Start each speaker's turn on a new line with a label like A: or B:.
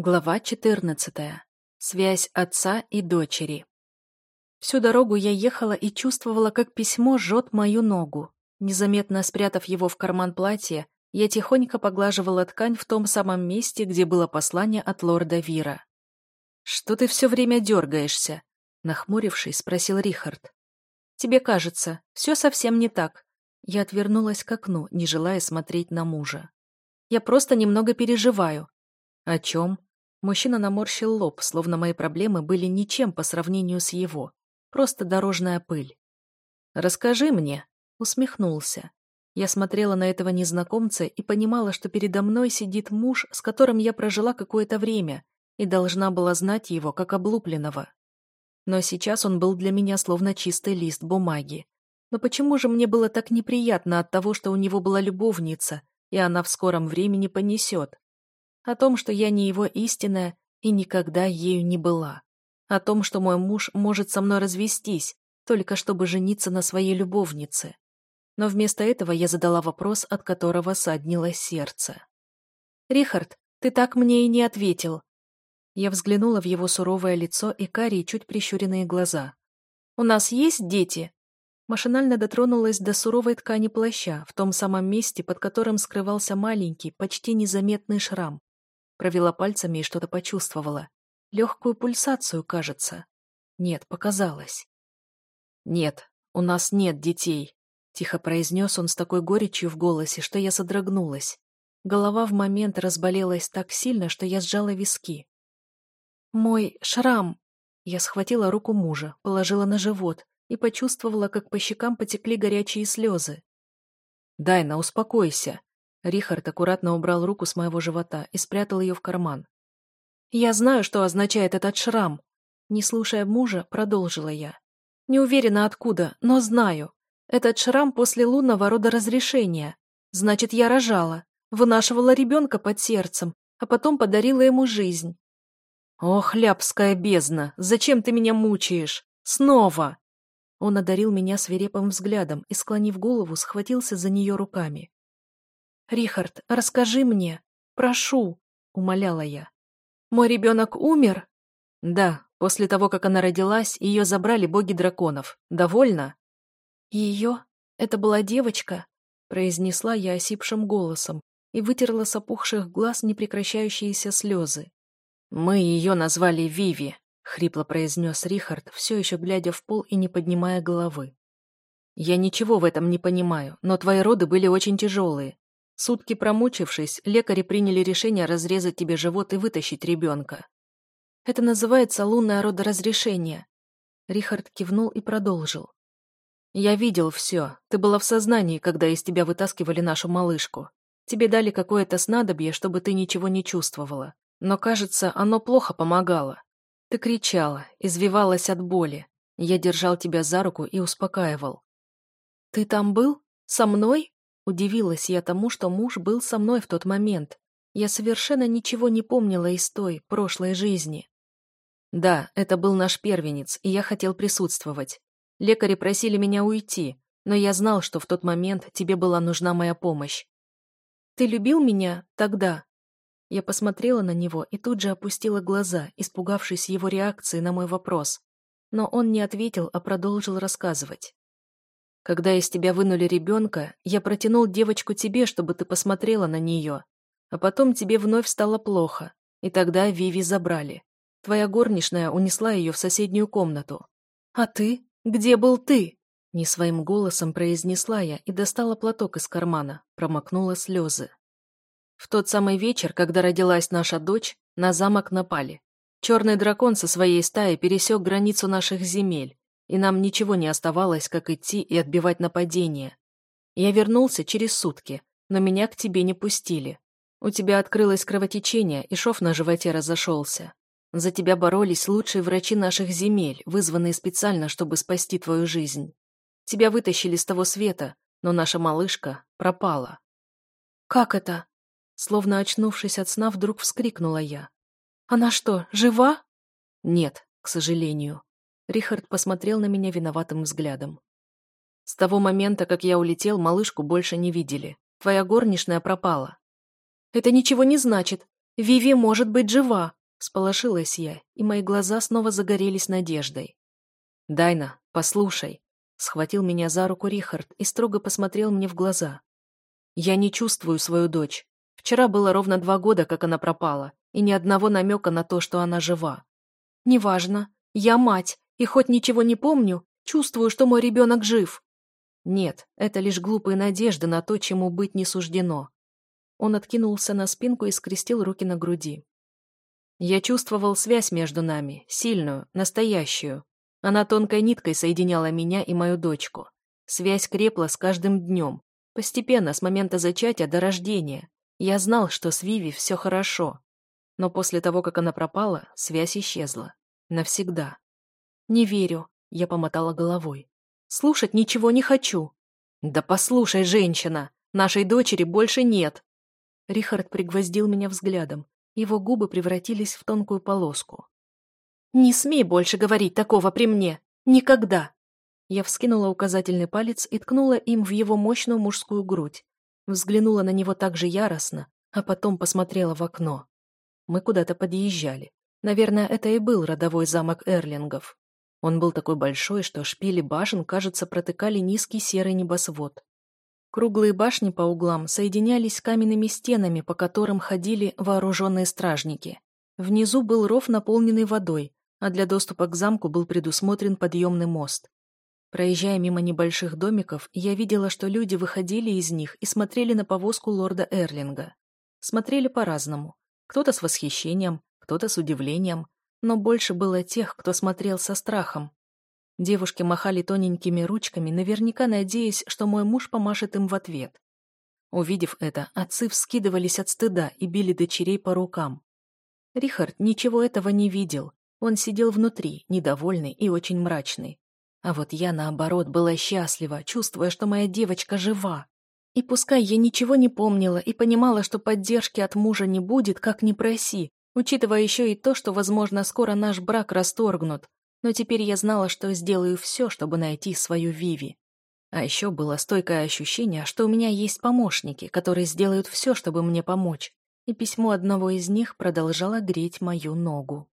A: Глава 14. Связь отца и дочери. Всю дорогу я ехала и чувствовала, как письмо жжет мою ногу. Незаметно спрятав его в карман платья, я тихонько поглаживала ткань в том самом месте, где было послание от лорда Вира. «Что ты все время дергаешься?» Нахмурившись, спросил Рихард. «Тебе кажется, все совсем не так». Я отвернулась к окну, не желая смотреть на мужа. «Я просто немного переживаю». «О чем?» Мужчина наморщил лоб, словно мои проблемы были ничем по сравнению с его. Просто дорожная пыль. «Расскажи мне», — усмехнулся. Я смотрела на этого незнакомца и понимала, что передо мной сидит муж, с которым я прожила какое-то время, и должна была знать его как облупленного. Но сейчас он был для меня словно чистый лист бумаги. Но почему же мне было так неприятно от того, что у него была любовница, и она в скором времени понесет? О том, что я не его истинная и никогда ею не была. О том, что мой муж может со мной развестись, только чтобы жениться на своей любовнице. Но вместо этого я задала вопрос, от которого саднило сердце. «Рихард, ты так мне и не ответил». Я взглянула в его суровое лицо и карие, чуть прищуренные глаза. «У нас есть дети?» Машинально дотронулась до суровой ткани плаща, в том самом месте, под которым скрывался маленький, почти незаметный шрам. Провела пальцами и что-то почувствовала. Легкую пульсацию, кажется. Нет, показалось. «Нет, у нас нет детей», — тихо произнес он с такой горечью в голосе, что я содрогнулась. Голова в момент разболелась так сильно, что я сжала виски. «Мой шрам!» Я схватила руку мужа, положила на живот и почувствовала, как по щекам потекли горячие слезы. «Дайна, успокойся!» Рихард аккуратно убрал руку с моего живота и спрятал ее в карман. «Я знаю, что означает этот шрам», не слушая мужа, продолжила я. «Не уверена откуда, но знаю. Этот шрам после лунного рода разрешения. Значит, я рожала, вынашивала ребенка под сердцем, а потом подарила ему жизнь». «Ох, ляпская бездна, зачем ты меня мучаешь? Снова!» Он одарил меня свирепым взглядом и, склонив голову, схватился за нее руками. «Рихард, расскажи мне. Прошу», — умоляла я. «Мой ребенок умер?» «Да, после того, как она родилась, ее забрали боги драконов. Довольно?» «Ее? Это была девочка?» — произнесла я осипшим голосом и вытерла с опухших глаз непрекращающиеся слезы. «Мы ее назвали Виви», — хрипло произнес Рихард, все еще глядя в пол и не поднимая головы. «Я ничего в этом не понимаю, но твои роды были очень тяжелые. Сутки промучившись, лекари приняли решение разрезать тебе живот и вытащить ребенка. Это называется лунное родоразрешение. Рихард кивнул и продолжил. Я видел все. Ты была в сознании, когда из тебя вытаскивали нашу малышку. Тебе дали какое-то снадобье, чтобы ты ничего не чувствовала. Но, кажется, оно плохо помогало. Ты кричала, извивалась от боли. Я держал тебя за руку и успокаивал. «Ты там был? Со мной?» Удивилась я тому, что муж был со мной в тот момент. Я совершенно ничего не помнила из той, прошлой жизни. Да, это был наш первенец, и я хотел присутствовать. Лекари просили меня уйти, но я знал, что в тот момент тебе была нужна моя помощь. Ты любил меня тогда? Я посмотрела на него и тут же опустила глаза, испугавшись его реакции на мой вопрос. Но он не ответил, а продолжил рассказывать. Когда из тебя вынули ребенка, я протянул девочку тебе, чтобы ты посмотрела на нее. А потом тебе вновь стало плохо, и тогда Виви забрали. Твоя горничная унесла ее в соседнюю комнату. А ты? Где был ты? Не своим голосом произнесла я и достала платок из кармана, промокнула слезы. В тот самый вечер, когда родилась наша дочь, на замок напали. Черный дракон со своей стаей пересек границу наших земель и нам ничего не оставалось, как идти и отбивать нападение. Я вернулся через сутки, но меня к тебе не пустили. У тебя открылось кровотечение, и шов на животе разошелся. За тебя боролись лучшие врачи наших земель, вызванные специально, чтобы спасти твою жизнь. Тебя вытащили с того света, но наша малышка пропала. «Как это?» Словно очнувшись от сна, вдруг вскрикнула я. «Она что, жива?» «Нет, к сожалению. Рихард посмотрел на меня виноватым взглядом. «С того момента, как я улетел, малышку больше не видели. Твоя горничная пропала». «Это ничего не значит. Виви может быть жива!» Сполошилась я, и мои глаза снова загорелись надеждой. «Дайна, послушай!» Схватил меня за руку Рихард и строго посмотрел мне в глаза. «Я не чувствую свою дочь. Вчера было ровно два года, как она пропала, и ни одного намека на то, что она жива. Неважно. Я мать, и хоть ничего не помню, чувствую, что мой ребенок жив. Нет, это лишь глупые надежды на то, чему быть не суждено. Он откинулся на спинку и скрестил руки на груди. Я чувствовал связь между нами, сильную, настоящую. Она тонкой ниткой соединяла меня и мою дочку. Связь крепла с каждым днем, постепенно, с момента зачатия до рождения. Я знал, что с Виви все хорошо. Но после того, как она пропала, связь исчезла. Навсегда. «Не верю», — я помотала головой. «Слушать ничего не хочу». «Да послушай, женщина, нашей дочери больше нет», Рихард пригвоздил меня взглядом. Его губы превратились в тонкую полоску. «Не смей больше говорить такого при мне! Никогда!» Я вскинула указательный палец и ткнула им в его мощную мужскую грудь. Взглянула на него так же яростно, а потом посмотрела в окно. Мы куда-то подъезжали. Наверное, это и был родовой замок Эрлингов. Он был такой большой, что шпили башен, кажется, протыкали низкий серый небосвод. Круглые башни по углам соединялись с каменными стенами, по которым ходили вооруженные стражники. Внизу был ров, наполненный водой, а для доступа к замку был предусмотрен подъемный мост. Проезжая мимо небольших домиков, я видела, что люди выходили из них и смотрели на повозку лорда Эрлинга. Смотрели по-разному. Кто-то с восхищением, кто-то с удивлением, но больше было тех, кто смотрел со страхом. Девушки махали тоненькими ручками, наверняка надеясь, что мой муж помашет им в ответ. Увидев это, отцы вскидывались от стыда и били дочерей по рукам. Рихард ничего этого не видел. Он сидел внутри, недовольный и очень мрачный. А вот я, наоборот, была счастлива, чувствуя, что моя девочка жива. И пускай я ничего не помнила и понимала, что поддержки от мужа не будет, как ни проси, учитывая еще и то, что, возможно, скоро наш брак расторгнут, но теперь я знала, что сделаю все, чтобы найти свою Виви. А еще было стойкое ощущение, что у меня есть помощники, которые сделают все, чтобы мне помочь, и письмо одного из них продолжало греть мою ногу.